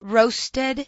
roasted